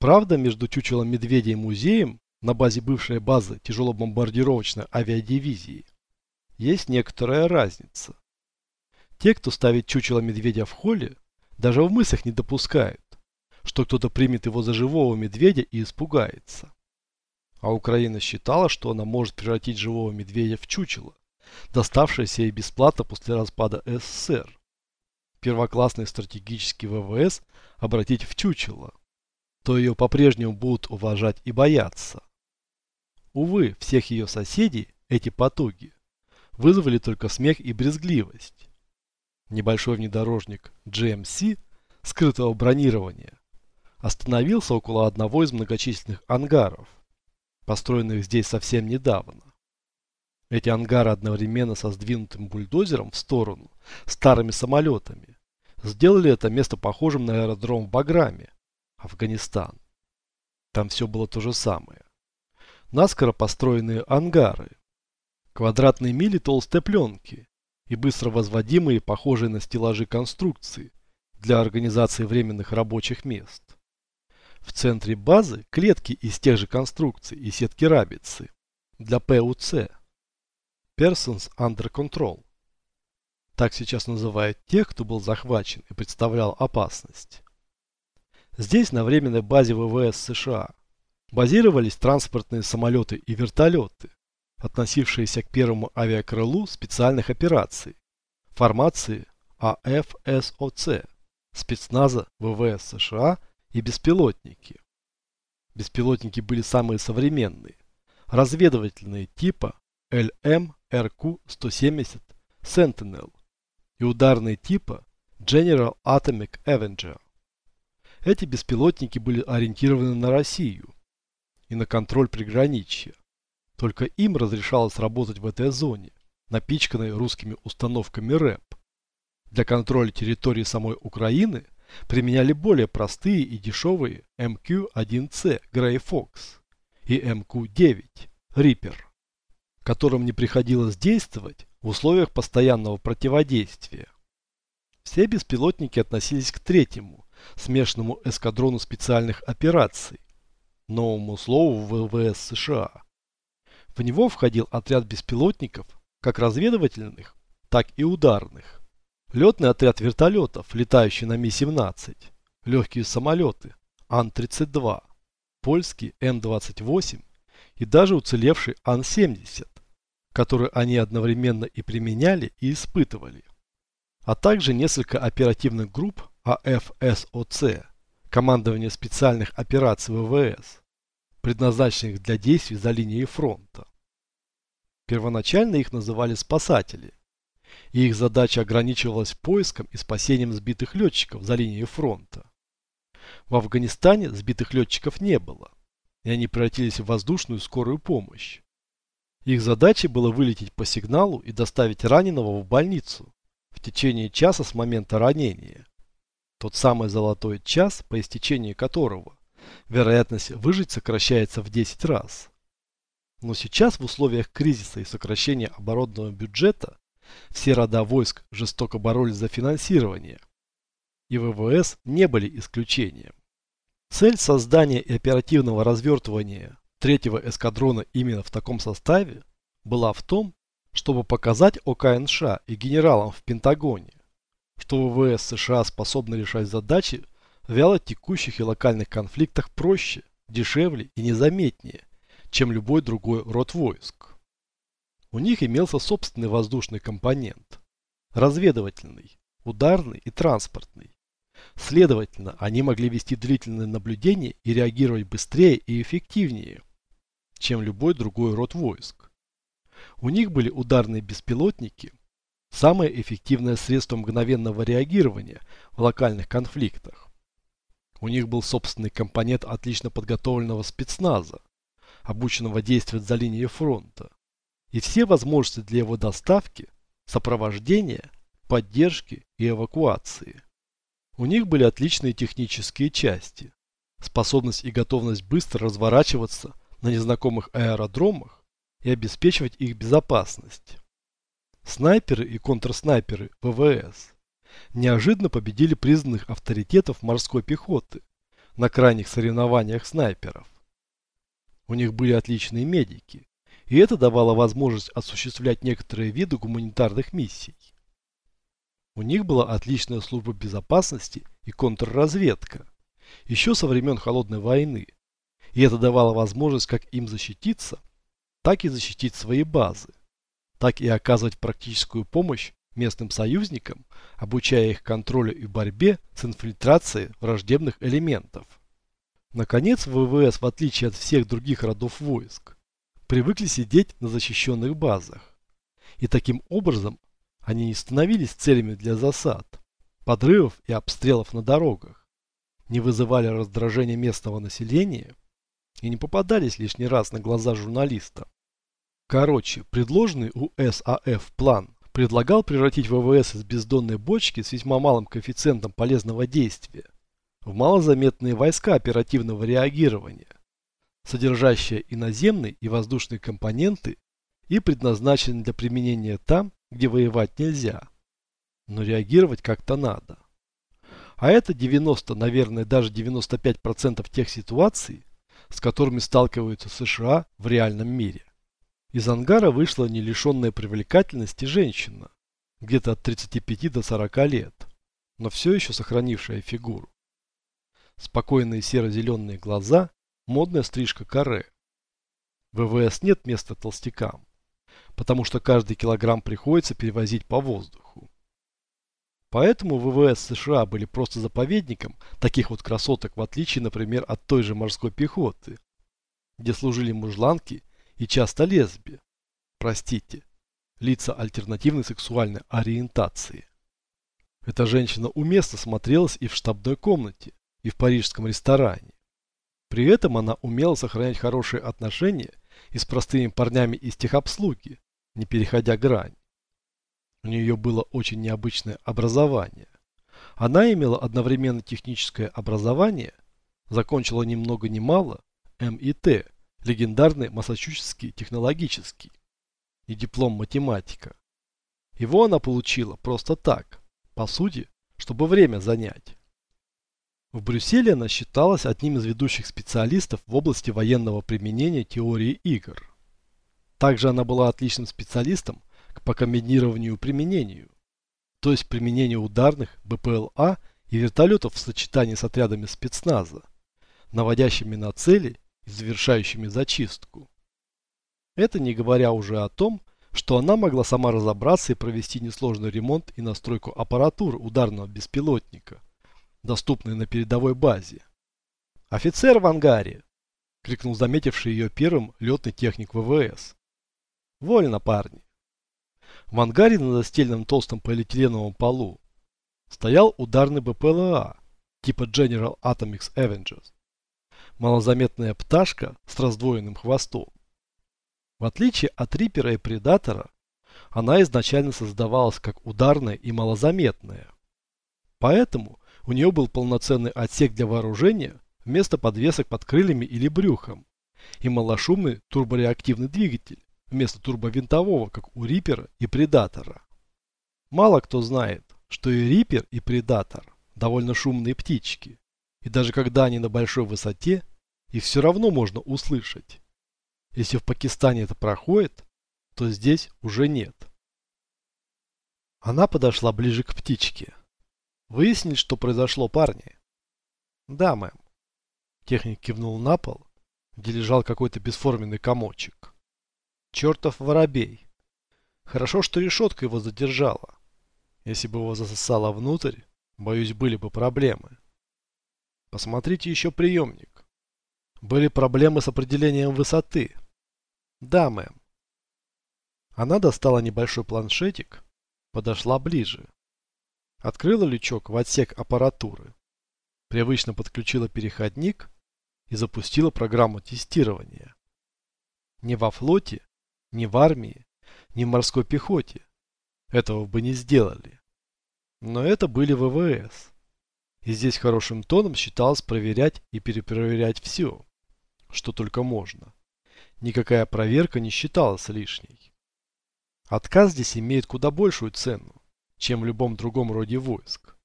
Правда, между чучелом медведя и музеем на базе бывшей базы тяжелобомбардировочной авиадивизии есть некоторая разница. Те, кто ставит чучело медведя в холле, даже в мыслях не допускают, что кто-то примет его за живого медведя и испугается. А Украина считала, что она может превратить живого медведя в чучело, доставшееся ей бесплатно после распада СССР. Первоклассный стратегический ВВС обратить в чучело, то ее по-прежнему будут уважать и бояться. Увы, всех ее соседей эти потуги вызвали только смех и брезгливость. Небольшой внедорожник GMC скрытого бронирования остановился около одного из многочисленных ангаров, построенных здесь совсем недавно. Эти ангары одновременно со сдвинутым бульдозером в сторону старыми самолетами сделали это место похожим на аэродром в Баграме, Афганистан. Там все было то же самое. Наскоро построенные ангары, квадратные мили толстой пленки и быстро возводимые, похожие на стеллажи конструкции для организации временных рабочих мест. В центре базы клетки из тех же конструкций и сетки рабицы для ПУЦ. Persons Under Control. Так сейчас называют тех, кто был захвачен и представлял опасность. Здесь, на временной базе ВВС США, базировались транспортные самолеты и вертолеты, относившиеся к первому авиакрылу специальных операций, формации АФСОЦ, спецназа ВВС США и беспилотники. Беспилотники были самые современные, разведывательные типа LM-RQ-170 Sentinel и ударные типа General Atomic Avenger. Эти беспилотники были ориентированы на Россию и на контроль приграничья. Только им разрешалось работать в этой зоне, напичканной русскими установками РЭП. Для контроля территории самой Украины применяли более простые и дешевые МК-1С Grey Fox и МК-9 Reaper, которым не приходилось действовать в условиях постоянного противодействия. Все беспилотники относились к третьему, смешанному эскадрону специальных операций, новому слову ВВС США. В него входил отряд беспилотников, как разведывательных, так и ударных. Летный отряд вертолетов, летающий на Ми-17, легкие самолеты, Ан-32, польский М-28 и даже уцелевший Ан-70, который они одновременно и применяли, и испытывали. А также несколько оперативных групп АФСОЦ, командование специальных операций ВВС, предназначенных для действий за линией фронта. Первоначально их называли спасатели, и их задача ограничивалась поиском и спасением сбитых летчиков за линией фронта. В Афганистане сбитых летчиков не было, и они превратились в воздушную скорую помощь. Их задачей было вылететь по сигналу и доставить раненого в больницу в течение часа с момента ранения. Тот самый золотой час, по истечении которого вероятность выжить сокращается в 10 раз. Но сейчас в условиях кризиса и сокращения оборонного бюджета все рода войск жестоко боролись за финансирование, и ВВС не были исключением. Цель создания и оперативного развертывания третьего эскадрона именно в таком составе была в том, чтобы показать ОКНШ и генералам в Пентагоне, что ВВС США способны решать задачи в вяло текущих и локальных конфликтах проще, дешевле и незаметнее, чем любой другой род войск. У них имелся собственный воздушный компонент, разведывательный, ударный и транспортный. Следовательно, они могли вести длительные наблюдения и реагировать быстрее и эффективнее, чем любой другой род войск. У них были ударные беспилотники, Самое эффективное средство мгновенного реагирования в локальных конфликтах. У них был собственный компонент отлично подготовленного спецназа, обученного действовать за линией фронта, и все возможности для его доставки, сопровождения, поддержки и эвакуации. У них были отличные технические части, способность и готовность быстро разворачиваться на незнакомых аэродромах и обеспечивать их безопасность. Снайперы и контрснайперы ВВС неожиданно победили признанных авторитетов морской пехоты на крайних соревнованиях снайперов. У них были отличные медики, и это давало возможность осуществлять некоторые виды гуманитарных миссий. У них была отличная служба безопасности и контрразведка, еще со времен Холодной войны, и это давало возможность как им защититься, так и защитить свои базы, так и оказывать практическую помощь местным союзникам, обучая их контролю и борьбе с инфильтрацией враждебных элементов. Наконец, ВВС, в отличие от всех других родов войск, привыкли сидеть на защищенных базах. И таким образом они не становились целями для засад, подрывов и обстрелов на дорогах, не вызывали раздражения местного населения и не попадались лишний раз на глаза журналистам. Короче, предложенный у САФ план предлагал превратить ВВС из бездонной бочки с весьма малым коэффициентом полезного действия в малозаметные войска оперативного реагирования, содержащие и наземные, и воздушные компоненты и предназначенные для применения там, где воевать нельзя. Но реагировать как-то надо. А это 90, наверное, даже 95% тех ситуаций, с которыми сталкиваются США в реальном мире. Из ангара вышла не лишенная привлекательности женщина, где-то от 35 до 40 лет, но все еще сохранившая фигуру. Спокойные серо-зеленые глаза, модная стрижка каре. В ВВС нет места толстякам, потому что каждый килограмм приходится перевозить по воздуху. Поэтому ВВС США были просто заповедником таких вот красоток, в отличие, например, от той же морской пехоты, где служили мужланки и часто лесби. Простите, лица альтернативной сексуальной ориентации. Эта женщина уместно смотрелась и в штабной комнате, и в парижском ресторане. При этом она умела сохранять хорошие отношения и с простыми парнями из техобслуги, не переходя грань. У нее было очень необычное образование. Она имела одновременно техническое образование, закончила ни много ни мало МИТ, легендарный Массачусетский технологический, и диплом математика. Его она получила просто так, по сути, чтобы время занять. В Брюсселе она считалась одним из ведущих специалистов в области военного применения теории игр. Также она была отличным специалистом по комбинированию применению, то есть применению ударных БПЛА и вертолетов в сочетании с отрядами спецназа, наводящими на цели завершающими зачистку. Это не говоря уже о том, что она могла сама разобраться и провести несложный ремонт и настройку аппаратуры ударного беспилотника – доступные на передовой базе. «Офицер в ангаре!» – крикнул заметивший ее первым летный техник ВВС. «Вольно, парни!» В ангаре на застеленном толстом полиэтиленовом полу стоял ударный БПЛА типа General Atomics Avengers. Малозаметная пташка с раздвоенным хвостом. В отличие от Рипера и Предатора, она изначально создавалась как ударная и малозаметная. Поэтому у нее был полноценный отсек для вооружения вместо подвесок под крыльями или брюхом и малошумный турбореактивный двигатель вместо турбовинтового, как у Рипера и Предатора. Мало кто знает, что и Рипер, и Предатор довольно шумные птички, и даже когда они на большой высоте, их все равно можно услышать. Если в Пакистане это проходит, то здесь уже нет. Она подошла ближе к птичке. Выяснить, что произошло, парни? Да, мэм. Техник кивнул на пол, где лежал какой-то бесформенный комочек. Чертов воробей. Хорошо, что решетка его задержала. Если бы его засосало внутрь, боюсь, были бы проблемы. Посмотрите еще приемник. Были проблемы с определением высоты. Да, мэм. Она достала небольшой планшетик, подошла ближе. Открыла лючок в отсек аппаратуры. Привычно подключила переходник и запустила программу тестирования. Ни во флоте, ни в армии, ни в морской пехоте этого бы не сделали. Но это были ВВС. И здесь хорошим тоном считалось проверять и перепроверять все, что только можно. Никакая проверка не считалась лишней. Отказ здесь имеет куда большую цену чем в любом другом роде войск.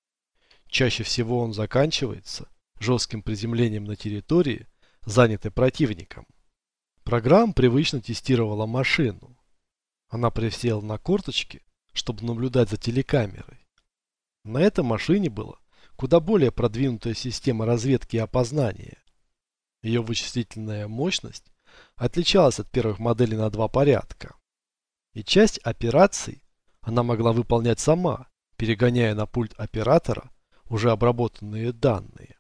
Чаще всего он заканчивается жестким приземлением на территории, занятой противником. Программа привычно тестировала машину. Она присела на корточки, чтобы наблюдать за телекамерой. На этой машине была куда более продвинутая система разведки и опознания. Ее вычислительная мощность отличалась от первых моделей на два порядка. И часть операций она могла выполнять сама, перегоняя на пульт оператора уже обработанные данные.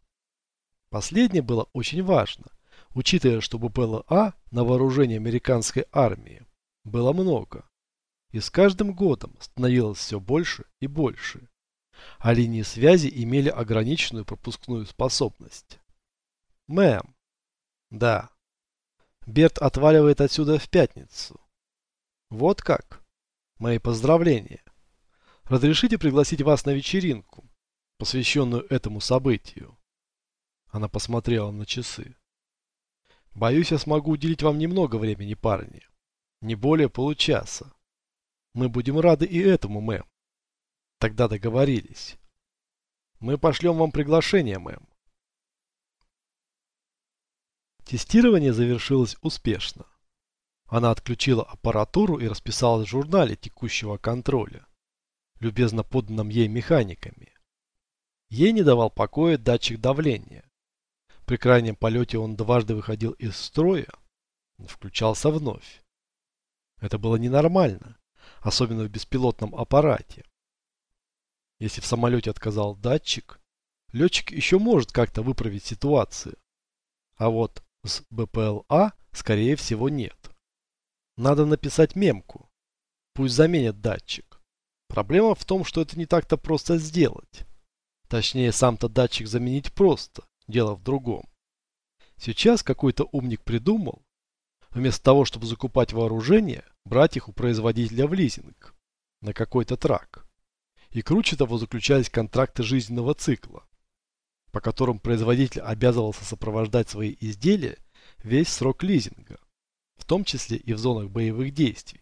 Последнее было очень важно, учитывая, что БПЛА на вооружении американской армии было много. И с каждым годом становилось все больше и больше. А линии связи имели ограниченную пропускную способность. Мэм. Да. Берт отваливает отсюда в пятницу. Вот как. Мои поздравления. Разрешите пригласить вас на вечеринку, посвященную этому событию. Она посмотрела на часы. Боюсь, я смогу уделить вам немного времени, парни. Не более получаса. Мы будем рады и этому, мэм. Тогда договорились. Мы пошлем вам приглашение, мэм. Тестирование завершилось успешно. Она отключила аппаратуру и расписалась в журнале текущего контроля, любезно поданном ей механиками. Ей не давал покоя датчик давления. При крайнем полете он дважды выходил из строя, включался вновь. Это было ненормально, особенно в беспилотном аппарате. Если в самолете отказал датчик, летчик еще может как-то выправить ситуацию. А вот с БПЛА, скорее всего, нет. Надо написать мемку. Пусть заменят датчик. Проблема в том, что это не так-то просто сделать. Точнее, сам-то датчик заменить просто. Дело в другом. Сейчас какой-то умник придумал, вместо того, чтобы закупать вооружение, брать их у производителя в лизинг на какой-то трак. И круче того заключались контракты жизненного цикла, по которым производитель обязывался сопровождать свои изделия весь срок лизинга в том числе и в зонах боевых действий.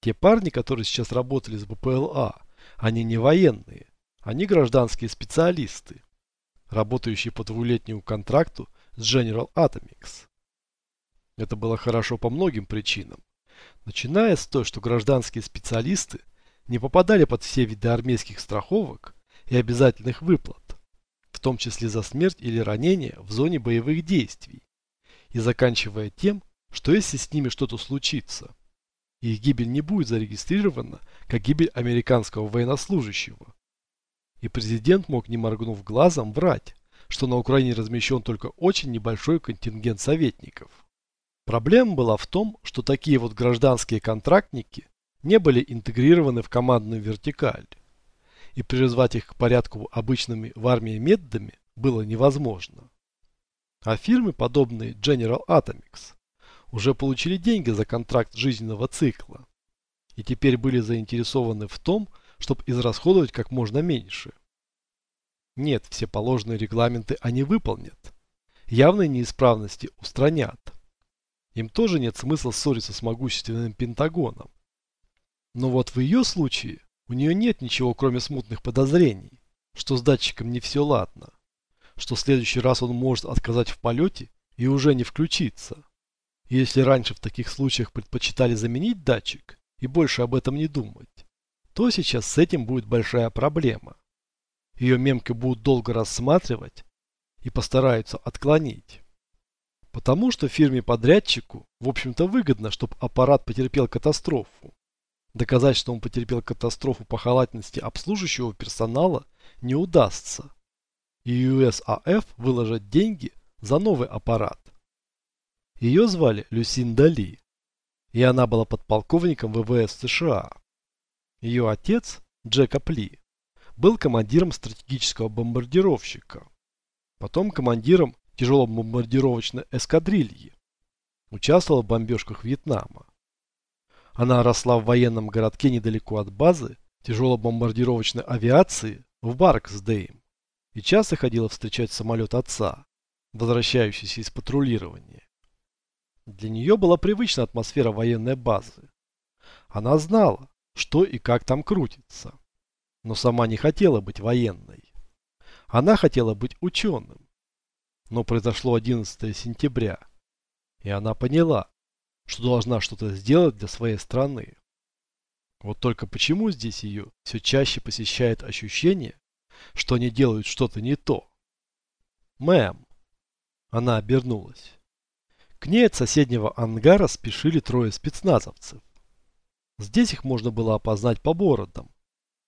Те парни, которые сейчас работали с БПЛА, они не военные, они гражданские специалисты, работающие по двухлетнему контракту с General Atomics. Это было хорошо по многим причинам, начиная с той, что гражданские специалисты не попадали под все виды армейских страховок и обязательных выплат, в том числе за смерть или ранение в зоне боевых действий, и заканчивая тем, что если с ними что-то случится, их гибель не будет зарегистрирована как гибель американского военнослужащего. И президент мог, не моргнув глазом, врать, что на Украине размещен только очень небольшой контингент советников. Проблема была в том, что такие вот гражданские контрактники не были интегрированы в командную вертикаль, и призвать их к порядку обычными в армии методами было невозможно. А фирмы, подобные General Atomics, уже получили деньги за контракт жизненного цикла и теперь были заинтересованы в том, чтобы израсходовать как можно меньше. Нет, все положенные регламенты они выполнят. Явные неисправности устранят. Им тоже нет смысла ссориться с могущественным Пентагоном. Но вот в ее случае у нее нет ничего, кроме смутных подозрений, что с датчиком не все ладно, что в следующий раз он может отказать в полете и уже не включиться. Если раньше в таких случаях предпочитали заменить датчик и больше об этом не думать, то сейчас с этим будет большая проблема. Ее мемки будут долго рассматривать и постараются отклонить. Потому что фирме-подрядчику, в общем-то, выгодно, чтобы аппарат потерпел катастрофу. Доказать, что он потерпел катастрофу по халатности обслуживающего персонала, не удастся. И USAF выложат деньги за новый аппарат. Ее звали Люсинда Ли, и она была подполковником ВВС США. Ее отец, Джекоб Ли, был командиром стратегического бомбардировщика, потом командиром тяжело-бомбардировочной эскадрильи, участвовала в бомбежках Вьетнама. Она росла в военном городке недалеко от базы тяжело-бомбардировочной авиации в Барксдейм и часто ходила встречать самолет отца, возвращающийся из патрулирования. Для нее была привычна атмосфера военной базы. Она знала, что и как там крутится. Но сама не хотела быть военной. Она хотела быть ученым. Но произошло 11 сентября, и она поняла, что должна что-то сделать для своей страны. Вот только почему здесь ее все чаще посещает ощущение, что они делают что-то не то? Мэм. Она обернулась. К ней от соседнего ангара спешили трое спецназовцев. Здесь их можно было опознать по бородам.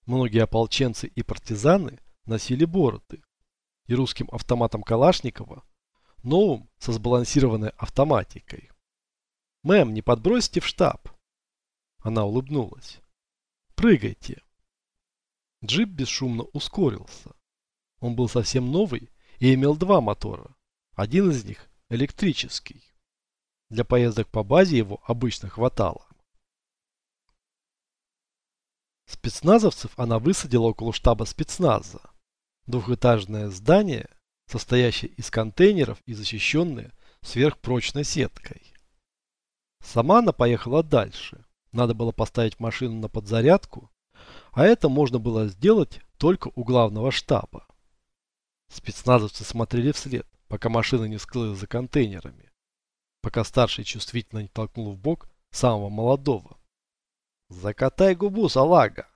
Многие ополченцы и партизаны носили бороды. И русским автоматом Калашникова, новым со сбалансированной автоматикой. «Мэм, не подбросите в штаб?» Она улыбнулась. «Прыгайте!» Джип бесшумно ускорился. Он был совсем новый и имел два мотора. Один из них электрический. Для поездок по базе его обычно хватало. Спецназовцев она высадила около штаба спецназа. Двухэтажное здание, состоящее из контейнеров и защищенное сверхпрочной сеткой. Сама она поехала дальше. Надо было поставить машину на подзарядку, а это можно было сделать только у главного штаба. Спецназовцы смотрели вслед, пока машина не скрылась за контейнерами пока старший чувствительно не толкнул в бок самого молодого. «Закатай губу, салага!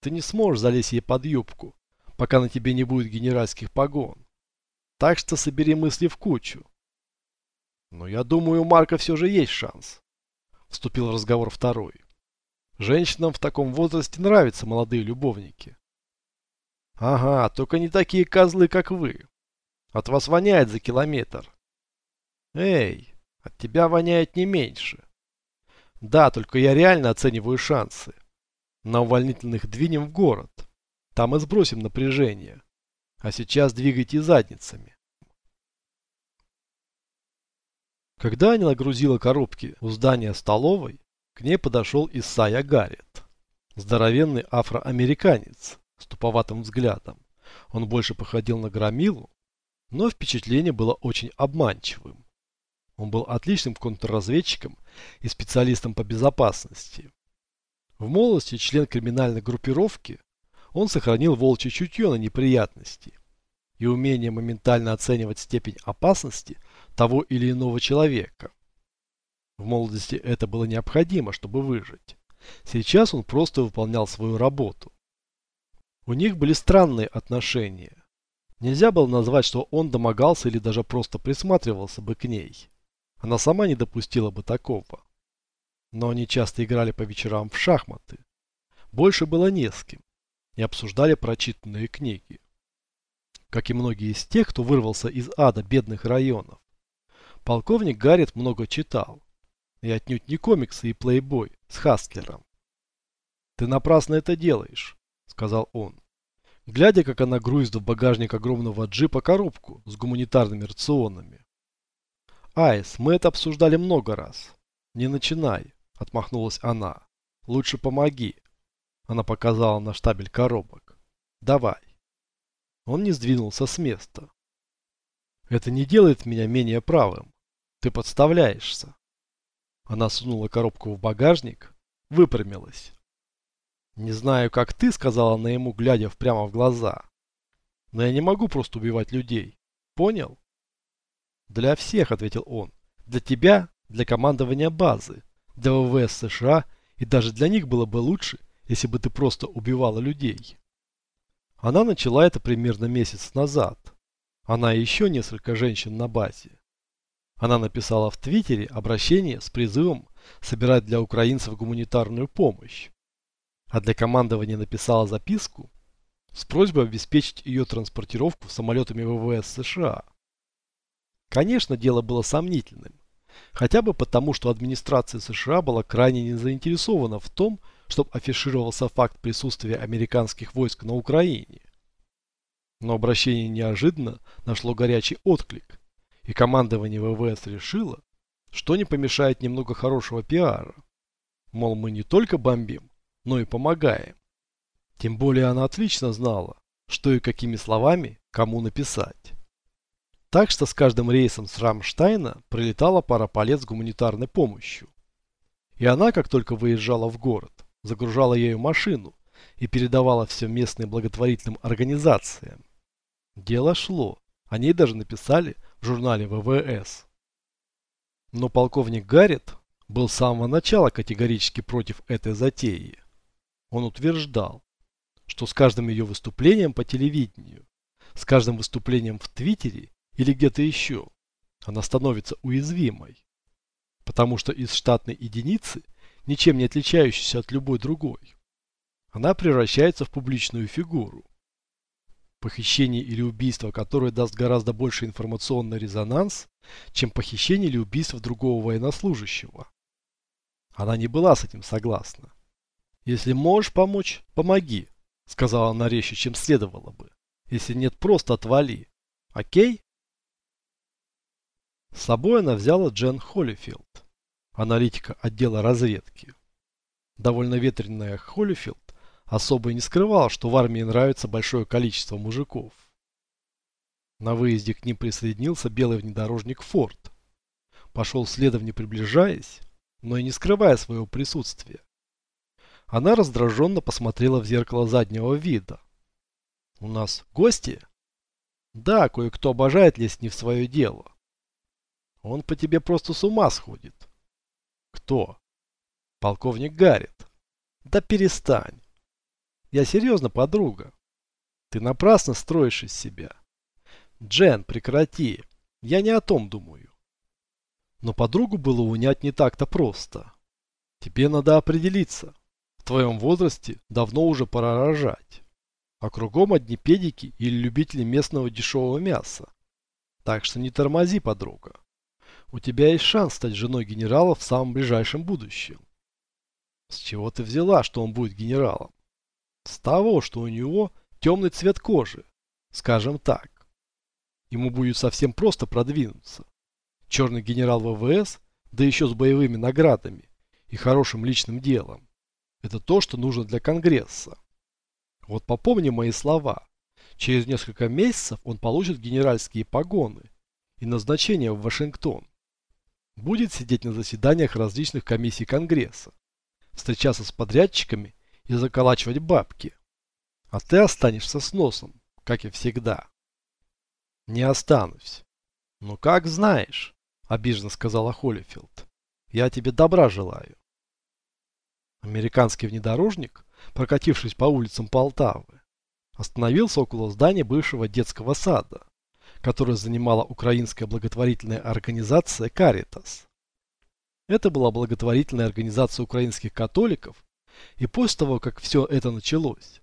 Ты не сможешь залезть ей под юбку, пока на тебе не будет генеральских погон. Так что собери мысли в кучу». «Но я думаю, у Марка все же есть шанс», — вступил разговор второй. «Женщинам в таком возрасте нравятся молодые любовники». «Ага, только не такие козлы, как вы. От вас воняет за километр». «Эй, от тебя воняет не меньше. Да, только я реально оцениваю шансы. На увольнительных двинем в город. Там и сбросим напряжение. А сейчас двигайте задницами. Когда они нагрузила коробки у здания столовой, к ней подошел Исайя Гаррет. Здоровенный афроамериканец с туповатым взглядом. Он больше походил на громилу, но впечатление было очень обманчивым. Он был отличным контрразведчиком и специалистом по безопасности. В молодости член криминальной группировки, он сохранил волчье чутье на неприятности и умение моментально оценивать степень опасности того или иного человека. В молодости это было необходимо, чтобы выжить. Сейчас он просто выполнял свою работу. У них были странные отношения. Нельзя было назвать, что он домогался или даже просто присматривался бы к ней. Она сама не допустила бы такого. Но они часто играли по вечерам в шахматы. Больше было не с кем. И обсуждали прочитанные книги. Как и многие из тех, кто вырвался из ада бедных районов. Полковник Гаррет много читал. И отнюдь не комиксы и плейбой с Хастлером. «Ты напрасно это делаешь», — сказал он. Глядя, как она грузит в багажник огромного джипа коробку с гуманитарными рационами. Айс, мы это обсуждали много раз. Не начинай, отмахнулась она. Лучше помоги. Она показала на штабель коробок. Давай. Он не сдвинулся с места. Это не делает меня менее правым. Ты подставляешься. Она сунула коробку в багажник, выпрямилась. «Не знаю, как ты», — сказала она ему, глядя прямо в глаза. «Но я не могу просто убивать людей. Понял?» «Для всех», — ответил он. «Для тебя, для командования базы, для ВВС США, и даже для них было бы лучше, если бы ты просто убивала людей». Она начала это примерно месяц назад. Она и еще несколько женщин на базе. Она написала в Твиттере обращение с призывом собирать для украинцев гуманитарную помощь. А для командования написала записку с просьбой обеспечить ее транспортировку самолетами ВВС США. Конечно, дело было сомнительным. Хотя бы потому, что администрация США была крайне не заинтересована в том, чтобы афишировался факт присутствия американских войск на Украине. Но обращение неожиданно нашло горячий отклик, и командование ВВС решило, что не помешает немного хорошего пиара. Мол, мы не только бомбим, но и помогаем. Тем более она отлично знала, что и какими словами кому написать. Так что с каждым рейсом с Рамштайна прилетала пара полет с гуманитарной помощью. И она, как только выезжала в город, загружала ею машину и передавала все местным благотворительным организациям. Дело шло. О ней даже написали в журнале ВВС. Но полковник Гаррет был с самого начала категорически против этой затеи. Он утверждал, что с каждым ее выступлением по телевидению, с каждым выступлением в Твиттере или где-то еще, она становится уязвимой. Потому что из штатной единицы, ничем не отличающейся от любой другой, она превращается в публичную фигуру. Похищение или убийство, которое даст гораздо больше информационный резонанс, чем похищение или убийство другого военнослужащего. Она не была с этим согласна. «Если можешь помочь, помоги», — сказала она резче, чем следовало бы. «Если нет, просто отвали. Окей?» С собой она взяла Джен Холлифилд, аналитика отдела разведки. Довольно ветреная Холлифилд особо и не скрывала, что в армии нравится большое количество мужиков. На выезде к ним присоединился белый внедорожник Форд. Пошел следом не приближаясь, но и не скрывая своего присутствия. Она раздраженно посмотрела в зеркало заднего вида. «У нас гости?» «Да, кое-кто обожает лезть не в свое дело. Он по тебе просто с ума сходит». «Кто?» «Полковник Гаррет». «Да перестань. Я серьезно, подруга. Ты напрасно строишь из себя. Джен, прекрати. Я не о том думаю. Но подругу было унять не так-то просто. Тебе надо определиться. В твоем возрасте давно уже пора рожать. А кругом одни педики или любители местного дешевого мяса. Так что не тормози, подруга. У тебя есть шанс стать женой генерала в самом ближайшем будущем. С чего ты взяла, что он будет генералом? С того, что у него темный цвет кожи, скажем так. Ему будет совсем просто продвинуться черный генерал ВВС, да еще с боевыми наградами и хорошим личным делом. Это то, что нужно для Конгресса. Вот попомни мои слова. Через несколько месяцев он получит генеральские погоны и назначение в Вашингтон. Будет сидеть на заседаниях различных комиссий Конгресса, встречаться с подрядчиками и заколачивать бабки. А ты останешься с носом, как и всегда. Не останусь. Ну как знаешь обиженно сказала Холлифилд. Я тебе добра желаю. Американский внедорожник, прокатившись по улицам Полтавы, остановился около здания бывшего детского сада, которое занимала украинская благотворительная организация «Каритас». Это была благотворительная организация украинских католиков, и после того, как все это началось,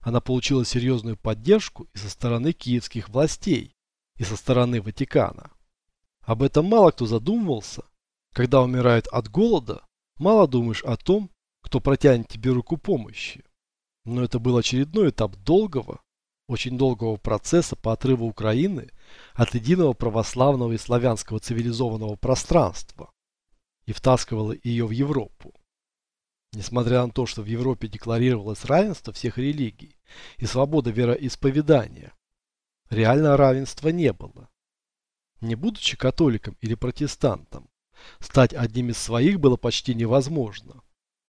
она получила серьезную поддержку и со стороны киевских властей, и со стороны Ватикана. Об этом мало кто задумывался. Когда умирают от голода, мало думаешь о том, кто протянет тебе руку помощи. Но это был очередной этап долгого, очень долгого процесса по отрыву Украины от единого православного и славянского цивилизованного пространства и втаскивало ее в Европу. Несмотря на то, что в Европе декларировалось равенство всех религий и свобода вероисповедания, реального равенства не было. Не будучи католиком или протестантом, стать одним из своих было почти невозможно.